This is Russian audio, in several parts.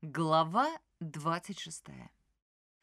Глава 26.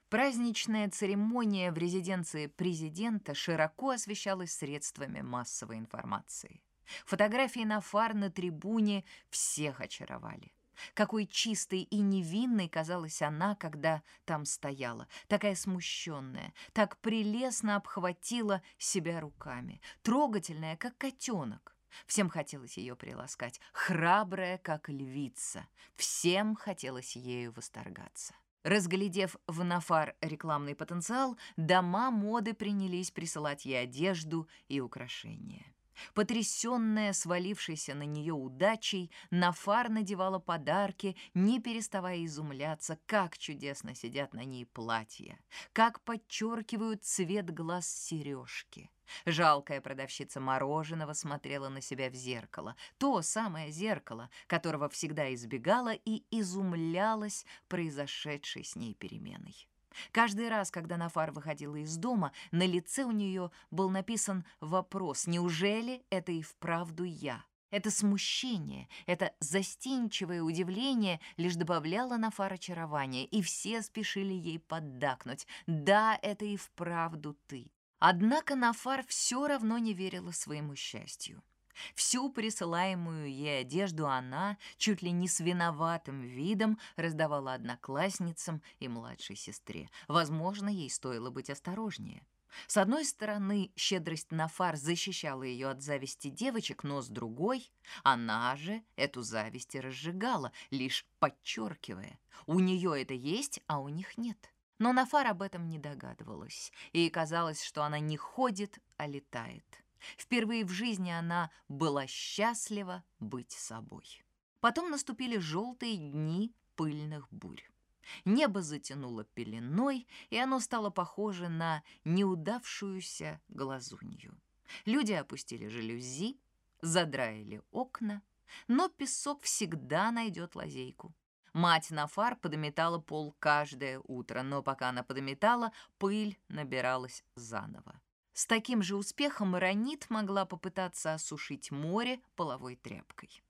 Праздничная церемония в резиденции президента широко освещалась средствами массовой информации. Фотографии на фар на трибуне всех очаровали. Какой чистой и невинной казалась она, когда там стояла, такая смущенная, так прелестно обхватила себя руками, трогательная, как котенок. Всем хотелось ее приласкать, храбрая, как львица. Всем хотелось ею восторгаться. Разглядев в Нафар рекламный потенциал, дома моды принялись присылать ей одежду и украшения. Потрясенная свалившейся на нее удачей, Нафар надевала подарки, не переставая изумляться, как чудесно сидят на ней платья, как подчеркивают цвет глаз сережки. Жалкая продавщица мороженого смотрела на себя в зеркало, то самое зеркало, которого всегда избегала и изумлялась произошедшей с ней переменой. Каждый раз, когда Нафар выходила из дома, на лице у нее был написан вопрос «Неужели это и вправду я?» Это смущение, это застенчивое удивление лишь добавляло Нафар очарования, и все спешили ей поддакнуть «Да, это и вправду ты». Однако Нафар все равно не верила своему счастью. Всю присылаемую ей одежду она, чуть ли не с виноватым видом, раздавала одноклассницам и младшей сестре. Возможно, ей стоило быть осторожнее. С одной стороны, щедрость Нафар защищала ее от зависти девочек, но с другой, она же эту зависть и разжигала, лишь подчеркивая. У нее это есть, а у них нет. Но Нафар об этом не догадывалась, и казалось, что она не ходит, а летает. Впервые в жизни она была счастлива быть собой. Потом наступили желтые дни пыльных бурь. Небо затянуло пеленой, и оно стало похоже на неудавшуюся глазунью. Люди опустили жалюзи, задраили окна, но песок всегда найдет лазейку. Мать Нафар подметала пол каждое утро, но пока она подметала, пыль набиралась заново. С таким же успехом Ранит могла попытаться осушить море половой тряпкой.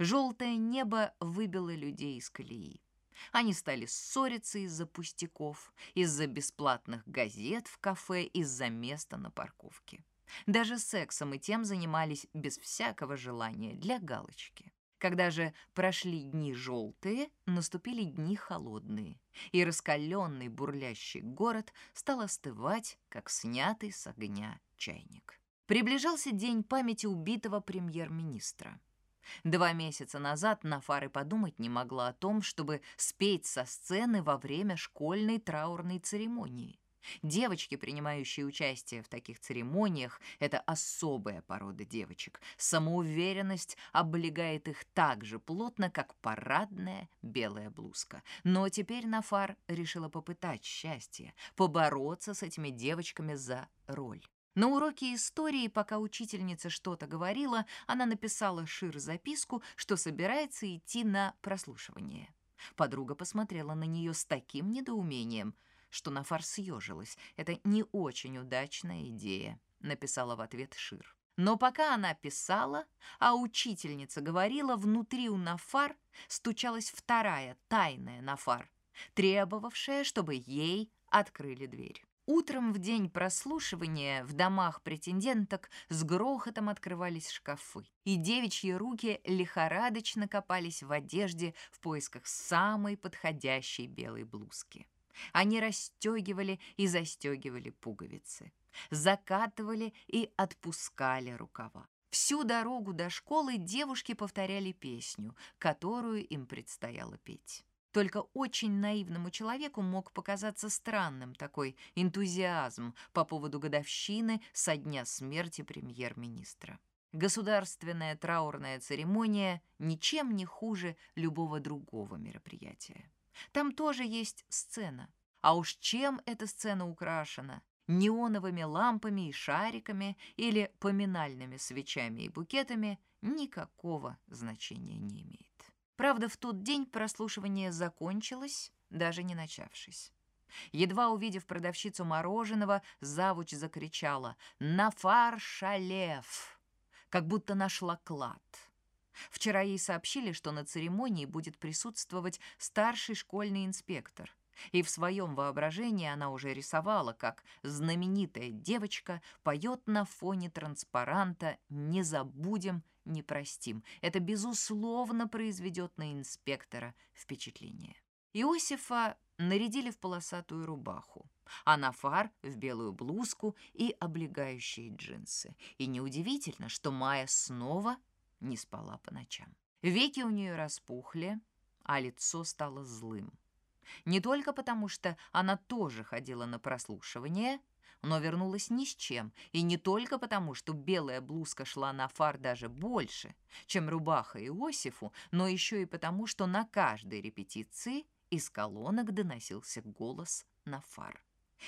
Желтое небо выбило людей из колеи. Они стали ссориться из-за пустяков, из-за бесплатных газет в кафе, из-за места на парковке. Даже сексом и тем занимались без всякого желания для галочки. Когда же прошли дни желтые, наступили дни холодные, и раскаленный бурлящий город стал остывать, как снятый с огня чайник. Приближался день памяти убитого премьер-министра. Два месяца назад Нафар и подумать не могла о том, чтобы спеть со сцены во время школьной траурной церемонии. Девочки, принимающие участие в таких церемониях, это особая порода девочек. Самоуверенность облегает их так же плотно, как парадная белая блузка. Но теперь Нафар решила попытать счастье, побороться с этими девочками за роль. На уроке истории, пока учительница что-то говорила, она написала Шир записку, что собирается идти на прослушивание. Подруга посмотрела на нее с таким недоумением – что Нафар съежилась. Это не очень удачная идея, написала в ответ Шир. Но пока она писала, а учительница говорила, внутри у Нафар стучалась вторая, тайная Нафар, требовавшая, чтобы ей открыли дверь. Утром в день прослушивания в домах претенденток с грохотом открывались шкафы, и девичьи руки лихорадочно копались в одежде в поисках самой подходящей белой блузки. Они расстегивали и застегивали пуговицы, закатывали и отпускали рукава. Всю дорогу до школы девушки повторяли песню, которую им предстояло петь. Только очень наивному человеку мог показаться странным такой энтузиазм по поводу годовщины со дня смерти премьер-министра. Государственная траурная церемония ничем не хуже любого другого мероприятия. Там тоже есть сцена. А уж чем эта сцена украшена? Неоновыми лампами и шариками или поминальными свечами и букетами никакого значения не имеет. Правда, в тот день прослушивание закончилось, даже не начавшись. Едва увидев продавщицу мороженого, завуч закричала «Нафар Шалев!», как будто нашла клад. Вчера ей сообщили, что на церемонии будет присутствовать старший школьный инспектор. И в своем воображении она уже рисовала, как знаменитая девочка поет на фоне транспаранта «Не забудем, не простим». Это, безусловно, произведет на инспектора впечатление. Иосифа нарядили в полосатую рубаху, а Нафар — в белую блузку и облегающие джинсы. И неудивительно, что Майя снова не спала по ночам. Веки у нее распухли, а лицо стало злым. Не только потому, что она тоже ходила на прослушивание, но вернулась ни с чем, и не только потому, что белая блузка шла на фар даже больше, чем рубаха Иосифу, но еще и потому, что на каждой репетиции из колонок доносился голос на фар.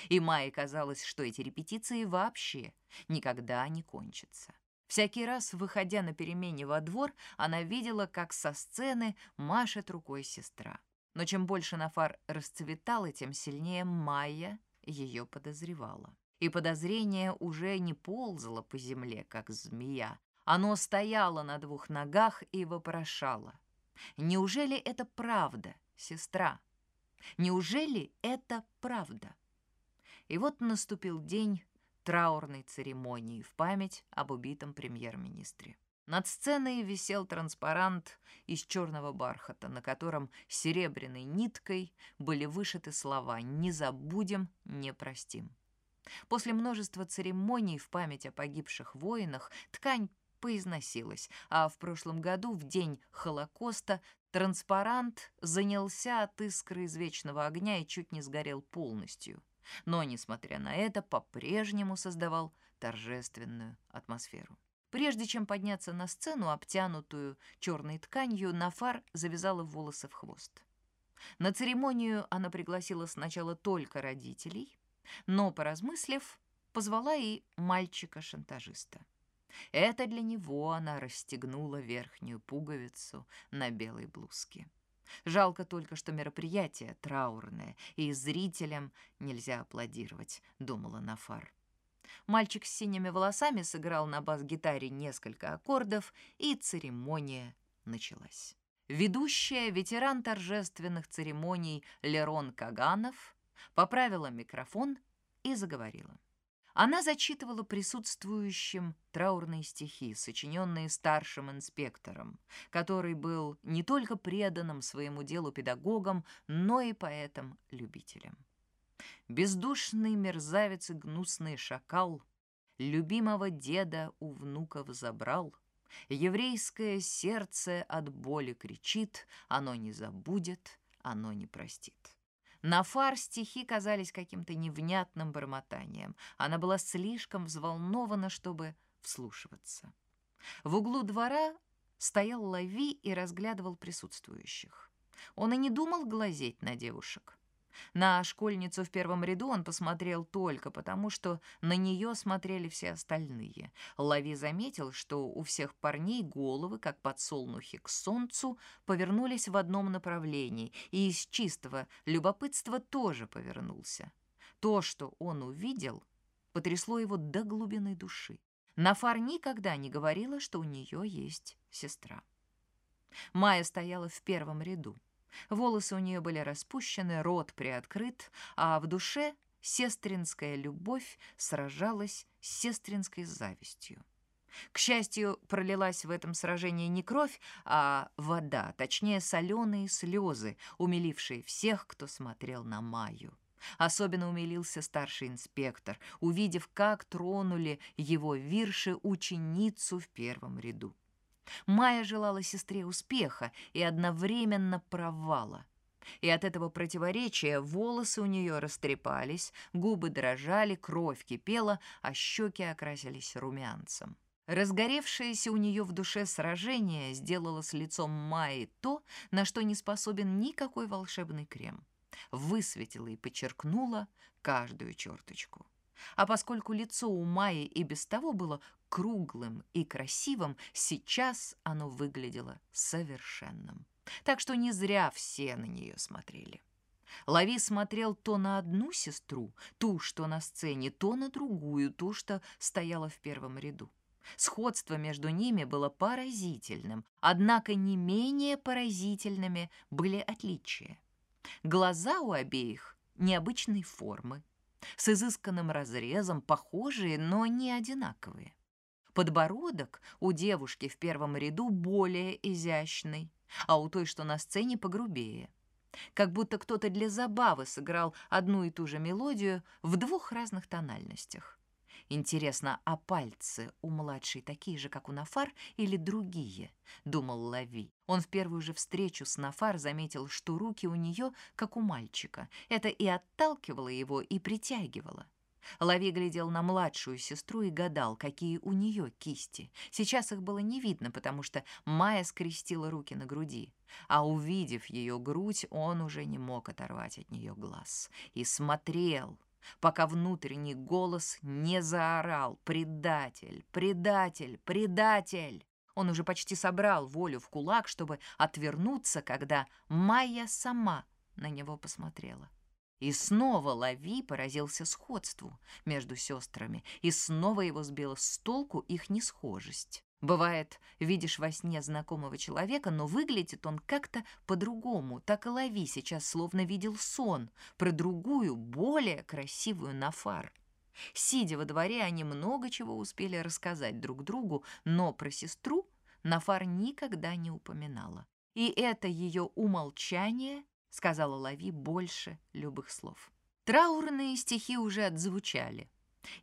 И Майе казалось, что эти репетиции вообще никогда не кончатся. Всякий раз, выходя на перемене во двор, она видела, как со сцены машет рукой сестра. Но чем больше Нафар расцветала, тем сильнее Майя ее подозревала. И подозрение уже не ползало по земле, как змея. Оно стояло на двух ногах и вопрошало. «Неужели это правда, сестра? Неужели это правда?» И вот наступил день, траурной церемонии в память об убитом премьер-министре. Над сценой висел транспарант из черного бархата, на котором серебряной ниткой были вышиты слова «Не забудем, не простим». После множества церемоний в память о погибших воинах ткань поизносилась, а в прошлом году, в день Холокоста, транспарант занялся от искры из вечного огня и чуть не сгорел полностью но, несмотря на это, по-прежнему создавал торжественную атмосферу. Прежде чем подняться на сцену, обтянутую черной тканью, Нафар завязала волосы в хвост. На церемонию она пригласила сначала только родителей, но, поразмыслив, позвала и мальчика-шантажиста. Это для него она расстегнула верхнюю пуговицу на белой блузке. Жалко только, что мероприятие траурное, и зрителям нельзя аплодировать, думала Нафар. Мальчик с синими волосами сыграл на бас-гитаре несколько аккордов, и церемония началась. Ведущая, ветеран торжественных церемоний Лерон Каганов поправила микрофон и заговорила. Она зачитывала присутствующим траурные стихи, сочиненные старшим инспектором, который был не только преданным своему делу педагогом, но и поэтом-любителем. Бездушный мерзавец и гнусный шакал любимого деда у внуков забрал, еврейское сердце от боли кричит, оно не забудет, оно не простит. На фар стихи казались каким-то невнятным бормотанием. Она была слишком взволнована, чтобы вслушиваться. В углу двора стоял Лави и разглядывал присутствующих. Он и не думал глазеть на девушек. На школьницу в первом ряду он посмотрел только потому, что на нее смотрели все остальные. Лави заметил, что у всех парней головы, как подсолнухи к солнцу, повернулись в одном направлении, и из чистого любопытства тоже повернулся. То, что он увидел, потрясло его до глубины души. Нафар никогда не говорила, что у нее есть сестра. Майя стояла в первом ряду. Волосы у нее были распущены, рот приоткрыт, а в душе сестринская любовь сражалась с сестринской завистью. К счастью, пролилась в этом сражении не кровь, а вода, точнее соленые слезы, умилившие всех, кто смотрел на Майю. Особенно умилился старший инспектор, увидев, как тронули его вирши ученицу в первом ряду. Майя желала сестре успеха и одновременно провала. И от этого противоречия волосы у нее растрепались, губы дрожали, кровь кипела, а щеки окрасились румянцем. Разгоревшееся у нее в душе сражение сделало с лицом Майи то, на что не способен никакой волшебный крем. Высветило и подчеркнуло каждую черточку. А поскольку лицо у Майи и без того было круглым и красивым, сейчас оно выглядело совершенным. Так что не зря все на нее смотрели. Лави смотрел то на одну сестру, ту, что на сцене, то на другую, ту, что стояла в первом ряду. Сходство между ними было поразительным, однако не менее поразительными были отличия. Глаза у обеих необычной формы, с изысканным разрезом, похожие, но не одинаковые. Подбородок у девушки в первом ряду более изящный, а у той, что на сцене, погрубее. Как будто кто-то для забавы сыграл одну и ту же мелодию в двух разных тональностях. Интересно, а пальцы у младшей такие же, как у Нафар, или другие? Думал Лави. Он в первую же встречу с Нафар заметил, что руки у нее, как у мальчика. Это и отталкивало его, и притягивало. Лави глядел на младшую сестру и гадал, какие у нее кисти. Сейчас их было не видно, потому что Майя скрестила руки на груди. А увидев ее грудь, он уже не мог оторвать от нее глаз. И смотрел, пока внутренний голос не заорал «Предатель! Предатель! Предатель!» Он уже почти собрал волю в кулак, чтобы отвернуться, когда Майя сама на него посмотрела. И снова Лави поразился сходству между сестрами, и снова его сбила с толку их несхожесть. Бывает, видишь во сне знакомого человека, но выглядит он как-то по-другому. Так и Лави сейчас словно видел сон про другую, более красивую Нафар. Сидя во дворе, они много чего успели рассказать друг другу, но про сестру Нафар никогда не упоминала. И это ее умолчание сказала Лави больше любых слов. Траурные стихи уже отзвучали,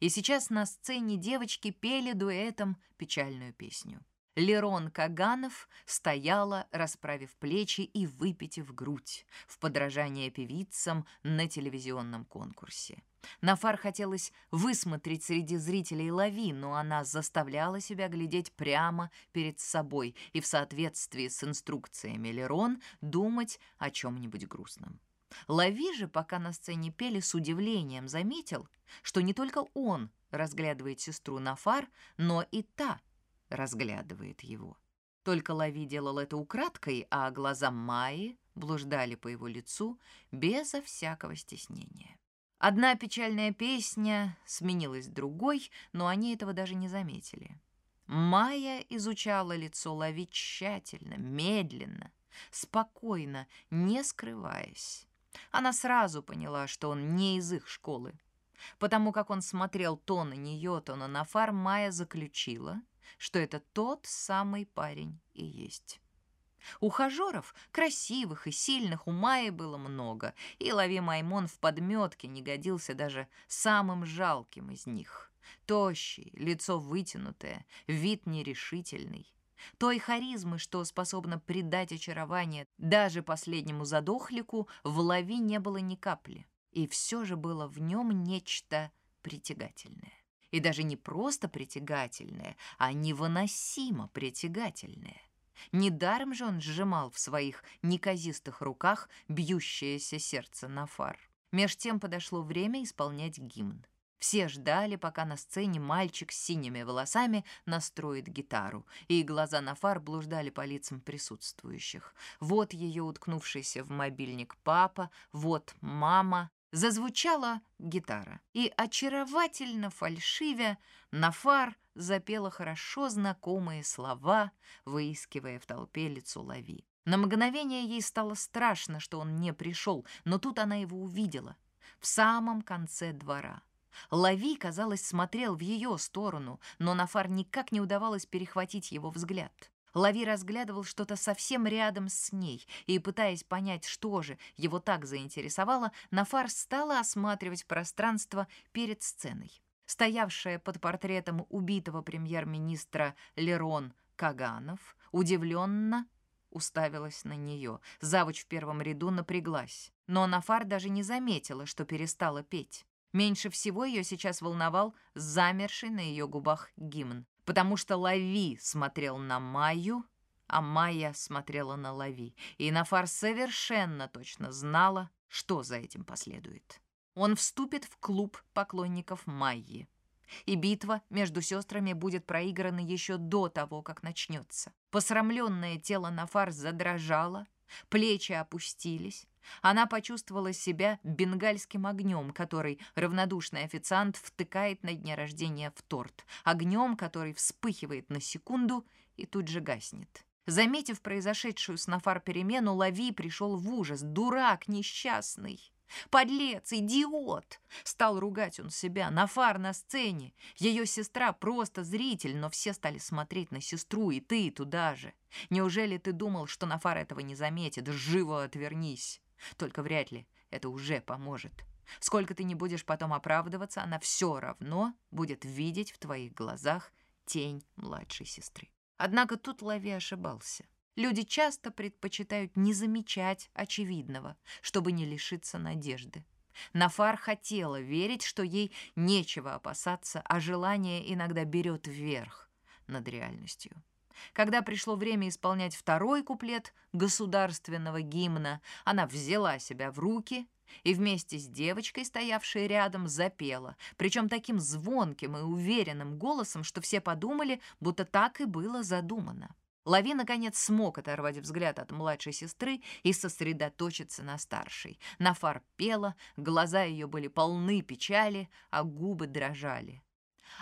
и сейчас на сцене девочки пели дуэтом печальную песню. Лерон Каганов стояла, расправив плечи и выпитив грудь, в подражание певицам на телевизионном конкурсе. Нафар хотелось высмотреть среди зрителей лави, но она заставляла себя глядеть прямо перед собой и в соответствии с инструкциями Лерон думать о чем-нибудь грустном. Лави же, пока на сцене пели, с удивлением заметил, что не только он разглядывает сестру Нафар, но и та разглядывает его. Только Лави делал это украдкой, а глаза Майи блуждали по его лицу безо всякого стеснения. Одна печальная песня сменилась другой, но они этого даже не заметили. Майя изучала лицо Лави тщательно, медленно, спокойно, не скрываясь. Она сразу поняла, что он не из их школы. Потому как он смотрел то на нее, то на Нафар, Майя заключила, что это тот самый парень и есть. Ухажеров, красивых и сильных, у Майи было много, и Лави Маймон в подметке не годился даже самым жалким из них. Тощий, лицо вытянутое, вид нерешительный. Той харизмы, что способна придать очарование даже последнему задохлику, в Лави не было ни капли. И все же было в нем нечто притягательное. И даже не просто притягательное, а невыносимо притягательное. Недаром же он сжимал в своих неказистых руках бьющееся сердце Нафар. Меж тем подошло время исполнять гимн. Все ждали, пока на сцене мальчик с синими волосами настроит гитару, и глаза Нафар блуждали по лицам присутствующих. Вот ее уткнувшийся в мобильник папа, вот мама. Зазвучала гитара, и очаровательно фальшивя Нафар запела хорошо знакомые слова, выискивая в толпе лицо Лави. На мгновение ей стало страшно, что он не пришел, но тут она его увидела. В самом конце двора. Лави, казалось, смотрел в ее сторону, но Нафар никак не удавалось перехватить его взгляд. Лави разглядывал что-то совсем рядом с ней, и, пытаясь понять, что же его так заинтересовало, Нафар стала осматривать пространство перед сценой стоявшая под портретом убитого премьер-министра Лерон Каганов, удивленно уставилась на нее. Завуч в первом ряду напряглась. Но Нафар даже не заметила, что перестала петь. Меньше всего ее сейчас волновал замерший на ее губах гимн, потому что Лави смотрел на Майю, а Майя смотрела на Лави, и Нафар совершенно точно знала, что за этим последует он вступит в клуб поклонников Майи. И битва между сестрами будет проиграна еще до того, как начнется. Посрамленное тело Нафар задрожало, плечи опустились, Она почувствовала себя бенгальским огнем, который равнодушный официант втыкает на дне рождения в торт, огнем, который вспыхивает на секунду и тут же гаснет. Заметив произошедшую с Нафар перемену, Лави пришел в ужас. «Дурак несчастный!» «Подлец! Идиот!» Стал ругать он себя. Нафар на сцене. Ее сестра просто зритель, но все стали смотреть на сестру, и ты туда же. Неужели ты думал, что Нафар этого не заметит? Живо отвернись. Только вряд ли это уже поможет. Сколько ты не будешь потом оправдываться, она все равно будет видеть в твоих глазах тень младшей сестры. Однако тут Лави ошибался. Люди часто предпочитают не замечать очевидного, чтобы не лишиться надежды. Нафар хотела верить, что ей нечего опасаться, а желание иногда берет вверх над реальностью. Когда пришло время исполнять второй куплет государственного гимна, она взяла себя в руки и вместе с девочкой, стоявшей рядом, запела, причем таким звонким и уверенным голосом, что все подумали, будто так и было задумано. Лави, наконец, смог оторвать взгляд от младшей сестры и сосредоточиться на старшей. Нафар пела, глаза ее были полны печали, а губы дрожали.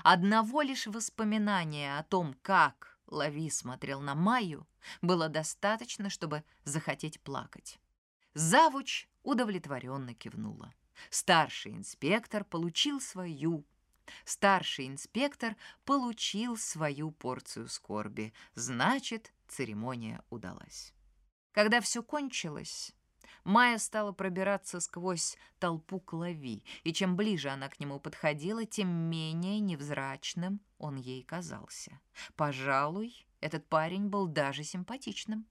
Одного лишь воспоминания о том, как Лави смотрел на Майю, было достаточно, чтобы захотеть плакать. Завуч удовлетворенно кивнула. Старший инспектор получил свою. Старший инспектор получил свою порцию скорби. Значит, церемония удалась. Когда все кончилось, Майя стала пробираться сквозь толпу к Лави, и чем ближе она к нему подходила, тем менее невзрачным он ей казался. Пожалуй, этот парень был даже симпатичным.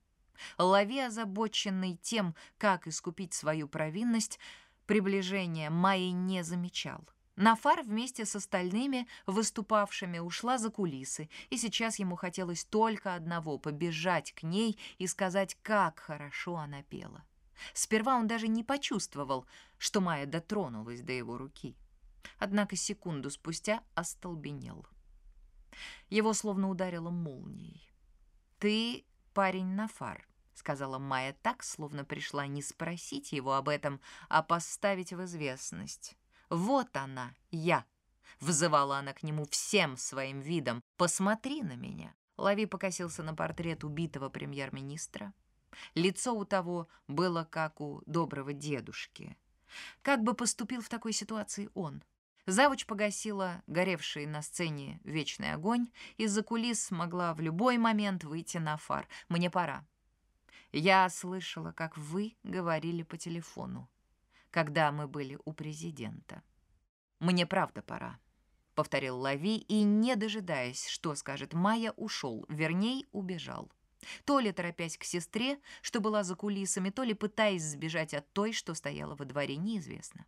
Лави, озабоченный тем, как искупить свою провинность, приближения Майи не замечал. Нафар вместе с остальными выступавшими ушла за кулисы, и сейчас ему хотелось только одного — побежать к ней и сказать, как хорошо она пела. Сперва он даже не почувствовал, что Майя дотронулась до его руки. Однако секунду спустя остолбенел. Его словно ударило молнией. «Ты парень Нафар», — сказала Майя так, словно пришла не спросить его об этом, а поставить в известность. «Вот она, я!» — взывала она к нему всем своим видом. «Посмотри на меня!» Лави покосился на портрет убитого премьер-министра. Лицо у того было как у доброго дедушки. Как бы поступил в такой ситуации он? Завуч погасила горевший на сцене вечный огонь, из-за кулис могла в любой момент выйти на фар. «Мне пора». Я слышала, как вы говорили по телефону, когда мы были у президента. «Мне правда пора», — повторил Лави, и, не дожидаясь, что скажет Майя, ушел, верней, убежал. То ли торопясь к сестре, что была за кулисами, то ли пытаясь сбежать от той, что стояла во дворе, неизвестно.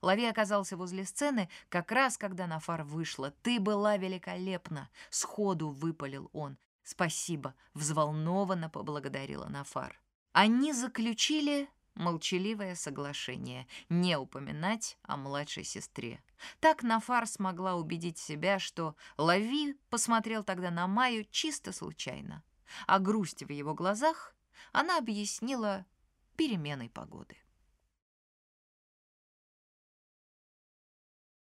Лави оказался возле сцены, как раз когда Нафар вышла. «Ты была великолепна!» — сходу выпалил он. «Спасибо!» — взволнованно поблагодарила Нафар. Они заключили молчаливое соглашение не упоминать о младшей сестре. Так Нафар смогла убедить себя, что Лави посмотрел тогда на Майю чисто случайно а грусть в его глазах она объяснила переменой погоды.